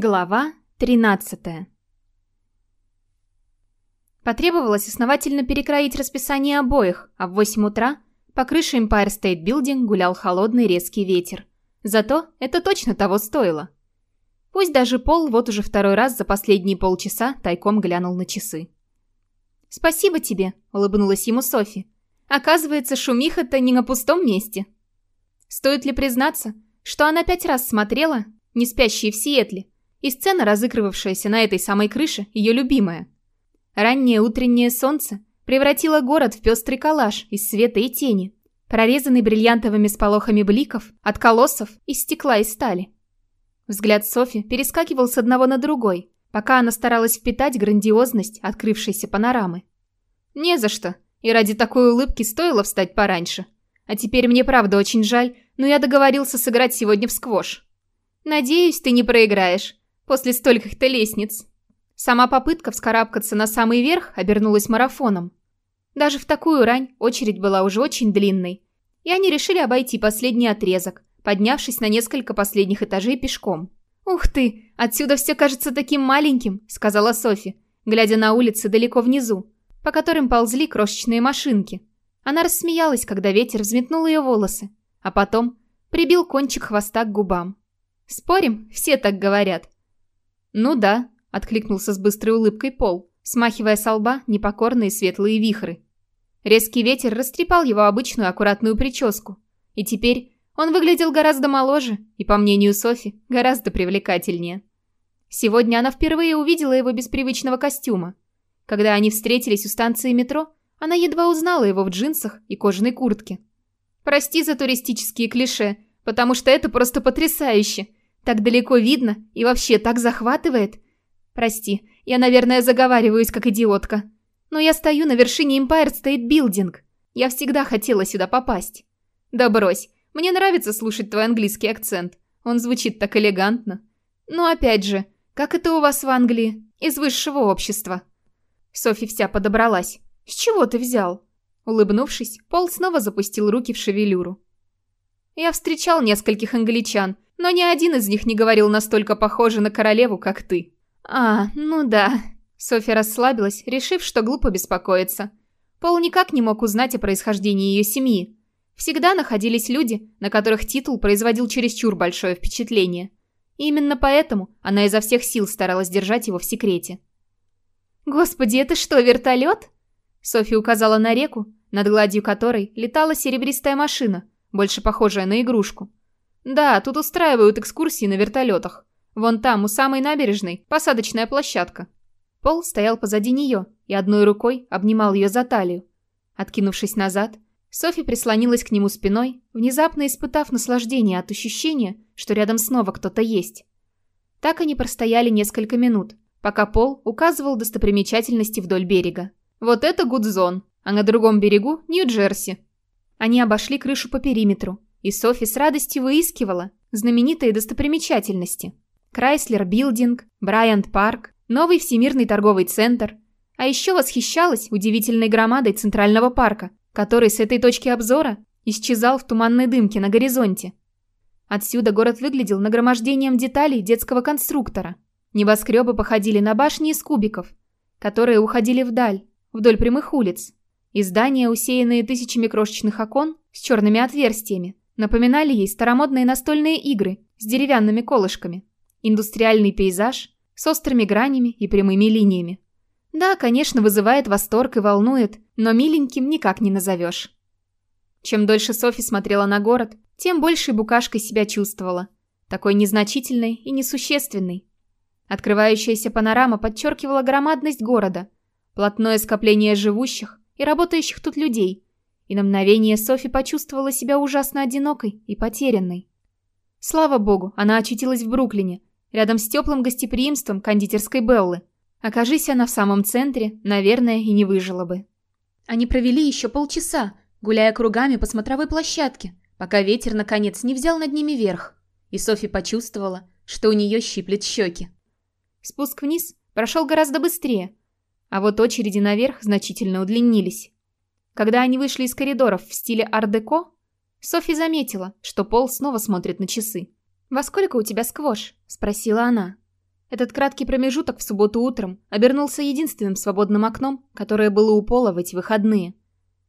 Глава 13 Потребовалось основательно перекроить расписание обоих, а в 8 утра по крыше Empire State Building гулял холодный резкий ветер. Зато это точно того стоило. Пусть даже Пол вот уже второй раз за последние полчаса тайком глянул на часы. «Спасибо тебе», — улыбнулась ему Софи. «Оказывается, шумиха-то не на пустом месте». Стоит ли признаться, что она пять раз смотрела «Не спящие в Сиэтле», и сцена, разыгрывавшаяся на этой самой крыше, ее любимая. Раннее утреннее солнце превратило город в пестрый коллаж из света и тени, прорезанный бриллиантовыми сполохами бликов от колоссов из стекла и стали. Взгляд Софи перескакивал с одного на другой, пока она старалась впитать грандиозность открывшейся панорамы. «Не за что, и ради такой улыбки стоило встать пораньше. А теперь мне правда очень жаль, но я договорился сыграть сегодня в сквош. Надеюсь, ты не проиграешь после стольких-то лестниц. Сама попытка вскарабкаться на самый верх обернулась марафоном. Даже в такую рань очередь была уже очень длинной, и они решили обойти последний отрезок, поднявшись на несколько последних этажей пешком. «Ух ты, отсюда все кажется таким маленьким», — сказала Софи, глядя на улицы далеко внизу, по которым ползли крошечные машинки. Она рассмеялась, когда ветер взметнул ее волосы, а потом прибил кончик хвоста к губам. «Спорим, все так говорят», «Ну да», — откликнулся с быстрой улыбкой Пол, смахивая со лба непокорные светлые вихры. Резкий ветер растрепал его обычную аккуратную прическу, и теперь он выглядел гораздо моложе и, по мнению Софи, гораздо привлекательнее. Сегодня она впервые увидела его без привычного костюма. Когда они встретились у станции метро, она едва узнала его в джинсах и кожаной куртке. «Прости за туристические клише, потому что это просто потрясающе», так далеко видно и вообще так захватывает. Прости, я, наверное, заговариваюсь как идиотка. Но я стою на вершине Empire State Building. Я всегда хотела сюда попасть. Да брось, мне нравится слушать твой английский акцент. Он звучит так элегантно. Но опять же, как это у вас в Англии? Из высшего общества. Софи вся подобралась. С чего ты взял? Улыбнувшись, Пол снова запустил руки в шевелюру. Я встречал нескольких англичан, но ни один из них не говорил настолько похоже на королеву, как ты». «А, ну да». Софья расслабилась, решив, что глупо беспокоиться. Пол никак не мог узнать о происхождении ее семьи. Всегда находились люди, на которых титул производил чересчур большое впечатление. И именно поэтому она изо всех сил старалась держать его в секрете. «Господи, это что, вертолет?» Софья указала на реку, над гладью которой летала серебристая машина, больше похожая на игрушку. Да, тут устраивают экскурсии на вертолетах. Вон там, у самой набережной, посадочная площадка. Пол стоял позади нее и одной рукой обнимал ее за талию. Откинувшись назад, Софи прислонилась к нему спиной, внезапно испытав наслаждение от ощущения, что рядом снова кто-то есть. Так они простояли несколько минут, пока Пол указывал достопримечательности вдоль берега. Вот это Гудзон, а на другом берегу Нью-Джерси. Они обошли крышу по периметру, и Софи с радостью выискивала знаменитые достопримечательности. Крайслер Билдинг, Брайант Парк, новый Всемирный торговый центр. А еще восхищалась удивительной громадой Центрального парка, который с этой точки обзора исчезал в туманной дымке на горизонте. Отсюда город выглядел нагромождением деталей детского конструктора. Небоскребы походили на башни из кубиков, которые уходили вдаль, вдоль прямых улиц. И здания, усеянные тысячами крошечных окон с черными отверстиями, напоминали ей старомодные настольные игры с деревянными колышками, индустриальный пейзаж с острыми гранями и прямыми линиями. Да, конечно, вызывает восторг и волнует, но миленьким никак не назовешь. Чем дольше Софи смотрела на город, тем больше букашкой себя чувствовала. Такой незначительной и несущественной. Открывающаяся панорама подчеркивала громадность города, плотное скопление живущих и работающих тут людей – и на мгновение Софи почувствовала себя ужасно одинокой и потерянной. Слава богу, она очутилась в Бруклине, рядом с теплым гостеприимством кондитерской Беллы. Окажись она в самом центре, наверное, и не выжила бы. Они провели еще полчаса, гуляя кругами по смотровой площадке, пока ветер, наконец, не взял над ними верх, и Софи почувствовала, что у нее щиплет щеки. Спуск вниз прошел гораздо быстрее, а вот очереди наверх значительно удлинились. Когда они вышли из коридоров в стиле ар-деко, Софи заметила, что Пол снова смотрит на часы. «Во сколько у тебя сквош?» – спросила она. Этот краткий промежуток в субботу утром обернулся единственным свободным окном, которое было у Пола в эти выходные.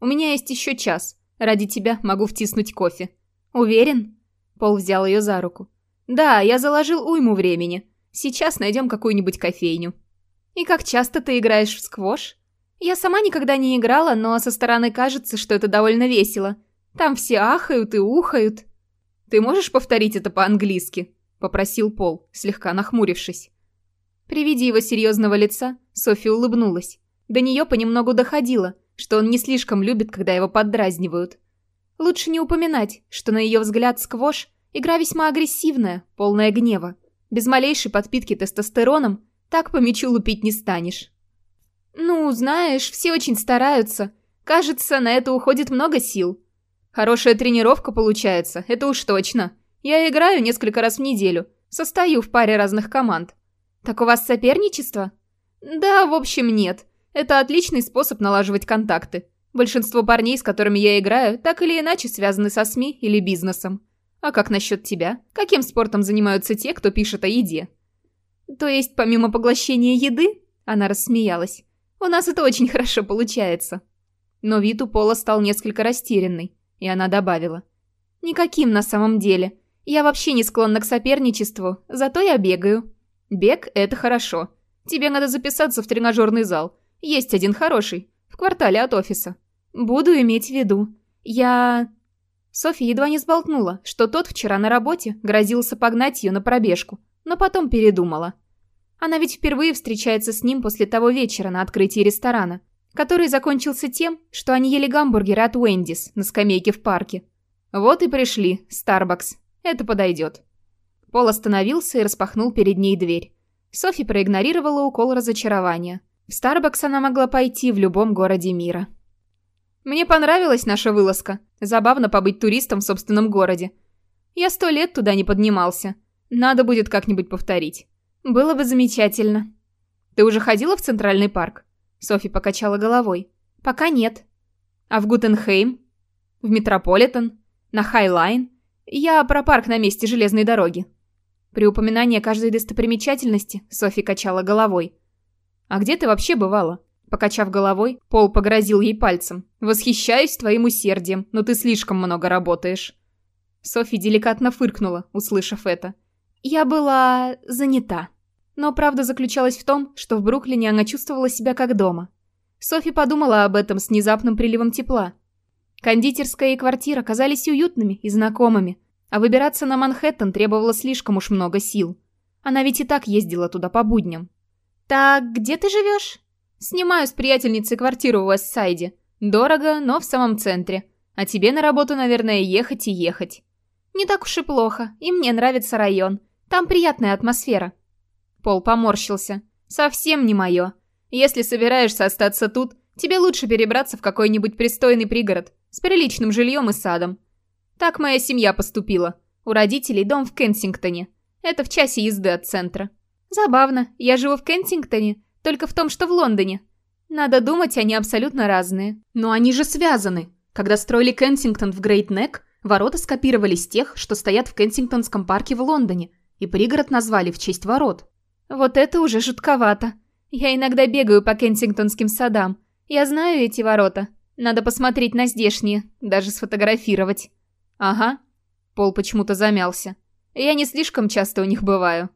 «У меня есть еще час. Ради тебя могу втиснуть кофе». «Уверен?» Пол взял ее за руку. «Да, я заложил уйму времени. Сейчас найдем какую-нибудь кофейню». «И как часто ты играешь в сквош?» «Я сама никогда не играла, но со стороны кажется, что это довольно весело. Там все ахают и ухают». «Ты можешь повторить это по-английски?» – попросил Пол, слегка нахмурившись. При виде его серьезного лица Софи улыбнулась. До нее понемногу доходило, что он не слишком любит, когда его поддразнивают. Лучше не упоминать, что на ее взгляд сквош – игра весьма агрессивная, полная гнева. Без малейшей подпитки тестостероном так по мячу лупить не станешь. «Ну, знаешь, все очень стараются. Кажется, на это уходит много сил. Хорошая тренировка получается, это уж точно. Я играю несколько раз в неделю, состою в паре разных команд. Так у вас соперничество? Да, в общем, нет. Это отличный способ налаживать контакты. Большинство парней, с которыми я играю, так или иначе связаны со СМИ или бизнесом. А как насчет тебя? Каким спортом занимаются те, кто пишет о еде? То есть, помимо поглощения еды? Она рассмеялась. У нас это очень хорошо получается. Но вид у Пола стал несколько растерянный. И она добавила. «Никаким на самом деле. Я вообще не склонна к соперничеству, зато я бегаю». «Бег – это хорошо. Тебе надо записаться в тренажерный зал. Есть один хороший, в квартале от офиса». «Буду иметь в виду. Я...» Софья едва не сболтнула, что тот вчера на работе грозился погнать ее на пробежку, но потом передумала. Она ведь впервые встречается с ним после того вечера на открытии ресторана, который закончился тем, что они ели гамбургеры от Уэндис на скамейке в парке. Вот и пришли, Старбакс. Это подойдет. Пол остановился и распахнул перед ней дверь. Софи проигнорировала укол разочарования. В Старбакс она могла пойти в любом городе мира. Мне понравилась наша вылазка. Забавно побыть туристом в собственном городе. Я сто лет туда не поднимался. Надо будет как-нибудь повторить. Было бы замечательно. Ты уже ходила в Центральный парк? Софи покачала головой. «Пока нет». «А в Гуггенхайм?» «В Метрополитен?» «На Хайлайн?» «Я про парк на месте железной дороги». При упоминании каждой достопримечательности Софи качала головой. «А где ты вообще бывала?» Покачав головой, Пол погрозил ей пальцем. «Восхищаюсь твоим усердием, но ты слишком много работаешь». Софи деликатно фыркнула, услышав это. «Я была... занята». Но правда заключалась в том, что в Бруклине она чувствовала себя как дома. Софи подумала об этом с внезапным приливом тепла. Кондитерская и квартира казались уютными и знакомыми, а выбираться на Манхэттен требовало слишком уж много сил. Она ведь и так ездила туда по будням. «Так, где ты живешь?» «Снимаю с приятельницей квартиру в Уэстсайде. Дорого, но в самом центре. А тебе на работу, наверное, ехать и ехать». «Не так уж и плохо, и мне нравится район. Там приятная атмосфера. Пол поморщился. «Совсем не мое. Если собираешься остаться тут, тебе лучше перебраться в какой-нибудь пристойный пригород с приличным жильем и садом. Так моя семья поступила. У родителей дом в Кенсингтоне. Это в часе езды от центра. Забавно, я живу в Кенсингтоне, только в том, что в Лондоне. Надо думать, они абсолютно разные. Но они же связаны. Когда строили Кенсингтон в Грейт Нек, ворота скопировались с тех, что стоят в Кенсингтонском парке в Лондоне, и пригород назвали в честь ворот. Вот это уже жутковато. Я иногда бегаю по кенсингтонским садам. Я знаю эти ворота. Надо посмотреть на здешние, даже сфотографировать. Ага. Пол почему-то замялся. Я не слишком часто у них бываю.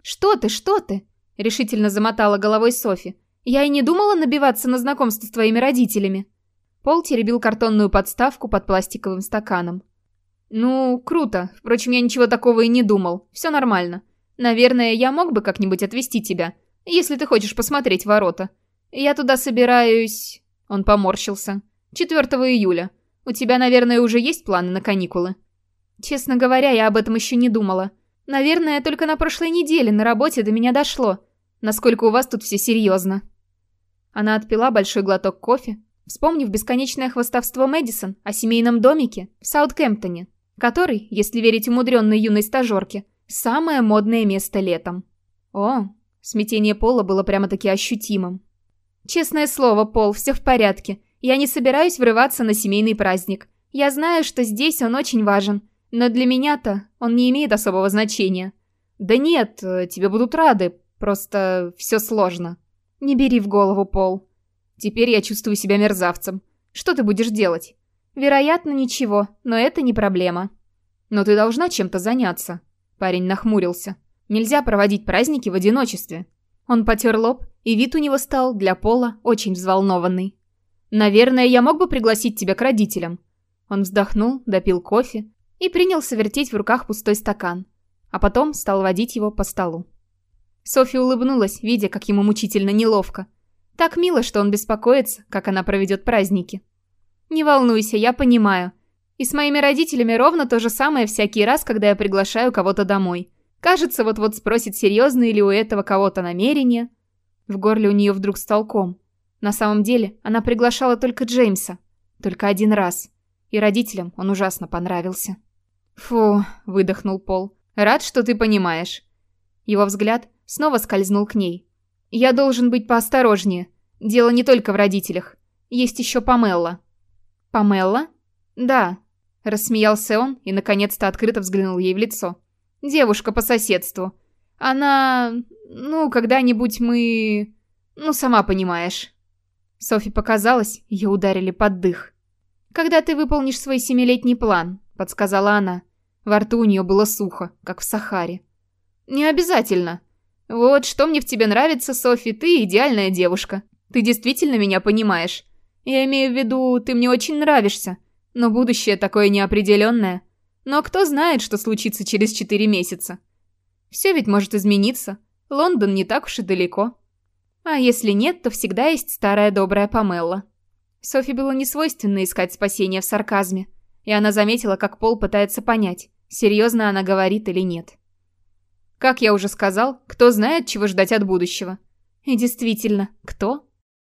Что ты, что ты? Решительно замотала головой Софи. Я и не думала набиваться на знакомство с твоими родителями. Пол теребил картонную подставку под пластиковым стаканом. «Ну, круто. Впрочем, я ничего такого и не думал. Все нормально. Наверное, я мог бы как-нибудь отвезти тебя, если ты хочешь посмотреть ворота. Я туда собираюсь...» Он поморщился. «4 июля. У тебя, наверное, уже есть планы на каникулы?» «Честно говоря, я об этом еще не думала. Наверное, только на прошлой неделе на работе до меня дошло. Насколько у вас тут все серьезно». Она отпила большой глоток кофе, вспомнив бесконечное хвостовство Мэдисон о семейном домике в Саутгемптоне, который, если верить умудренной юной стажерке, Самое модное место летом. О, смятение Пола было прямо-таки ощутимым. Честное слово, Пол, все в порядке. Я не собираюсь врываться на семейный праздник. Я знаю, что здесь он очень важен, но для меня-то он не имеет особого значения. «Да нет, тебе будут рады, просто все сложно». «Не бери в голову, Пол. Теперь я чувствую себя мерзавцем. Что ты будешь делать?» «Вероятно, ничего, но это не проблема». «Но ты должна чем-то заняться». Парень нахмурился. «Нельзя проводить праздники в одиночестве». Он потер лоб, и вид у него стал для Пола очень взволнованный. «Наверное, я мог бы пригласить тебя к родителям». Он вздохнул, допил кофе и принялся вертеть в руках пустой стакан, а потом стал водить его по столу. Софья улыбнулась, видя, как ему мучительно неловко. Так мило, что он беспокоится, как она проведет праздники. «Не волнуйся, я понимаю. И с моими родителями ровно то же самое всякий раз, когда я приглашаю кого-то домой. Кажется, вот-вот спросит, серьезно ли у этого кого-то намерение. В горле у нее вдруг стал ком. На самом деле, она приглашала только Джеймса. Только один раз. И родителям он ужасно понравился. «Фу», — выдохнул Пол. «Рад, что ты понимаешь». Его взгляд снова скользнул к ней. «Я должен быть поосторожнее. Дело не только в родителях. Есть еще Памелла». «Памелла?» «Да», — рассмеялся он и наконец-то открыто взглянул ей в лицо. «Девушка по соседству. Она... ну, когда-нибудь мы... ну, сама понимаешь». Софи показалось, ее ударили под дых. «Когда ты выполнишь свой семилетний план», — подсказала она. Во рту у нее было сухо, как в Сахаре. «Не обязательно. Вот что мне в тебе нравится, Софи, ты идеальная девушка. Ты действительно меня понимаешь. Я имею в виду, ты мне очень нравишься, но будущее такое неопределенное. Но кто знает, что случится через четыре месяца? Все ведь может измениться. Лондон не так уж и далеко. А если нет, то всегда есть старая добрая Памелла. Софи было не свойственно искать спасения в сарказме, и она заметила, как Пол пытается понять, серьезно она говорит или нет. Как я уже сказал, кто знает, чего ждать от будущего. И действительно, кто?